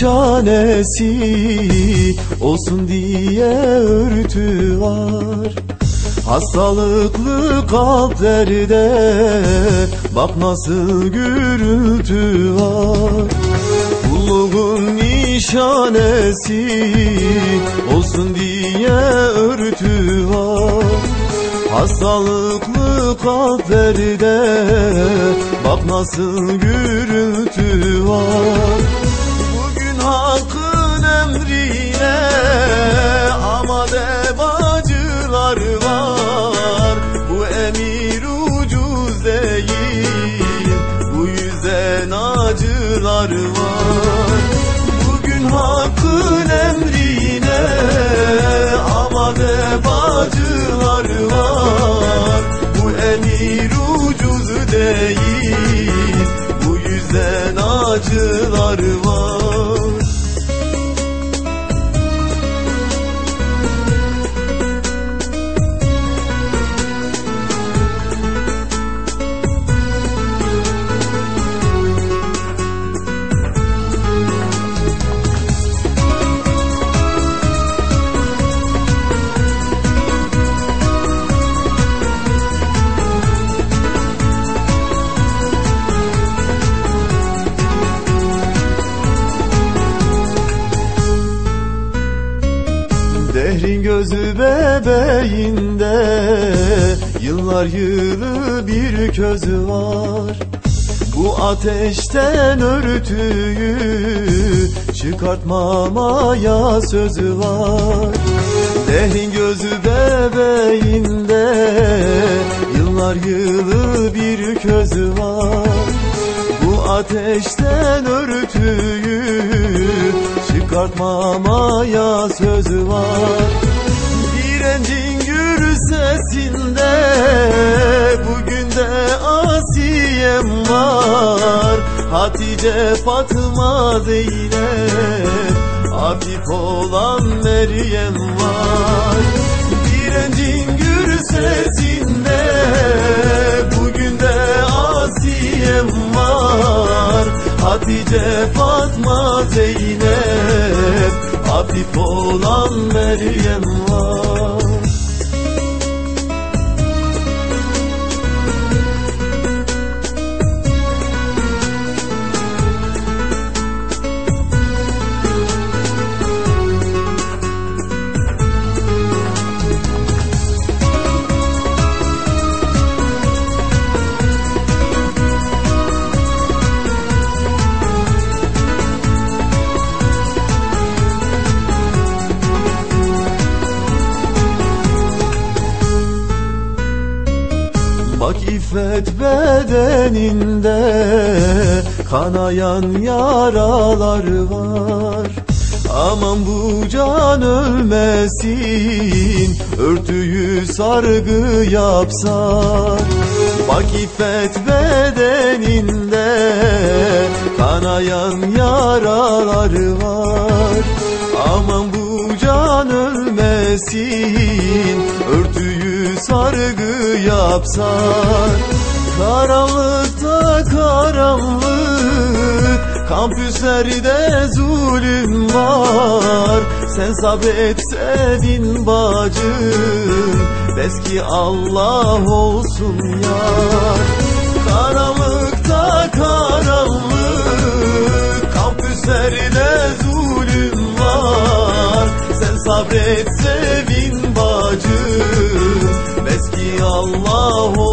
nişanesi olsun diye örtü var. Hastalıklı kalplerde bak nasıl gürültü var. Kulluğun nişanesi olsun diye örtü var. Hastalıklı kalplerde bak nasıl gürültü var var. Bugün hakkın emrine amade bacılar var. Bu emir ucuz değil bu yüzden acılar var Dehrin gözü bebeğinde Yıllar yılı bir közü var. Bu ateşten örtüyü Çıkartmamaya sözü var. Dehrin gözü bebeğinde Yıllar yılı bir közü var. Bu ateşten örtüyü çıkartmamaya sözü var. Direncin gür sesinde bugün de Asiyem var. Hatice Fatıma Zeynep Afif olan Meryem var. Direncin gür sesinde Afif olan Meryem var İffet bedeninde kanayan yaralar var. Aman bu can ölmesin örtüyü sargı yapsar. Bak iffet bedeninde kanayan yaralar var. Aman bu can ölmesin sargı yapsar Karanlıkta karanlık Kampüslerde zulüm var. Sen sabret sevin bacım Beski Allah olsun yar Karanlıkta karanlık Kampüslerde zulüm var. Sen sabret bacım Beski Allah olsun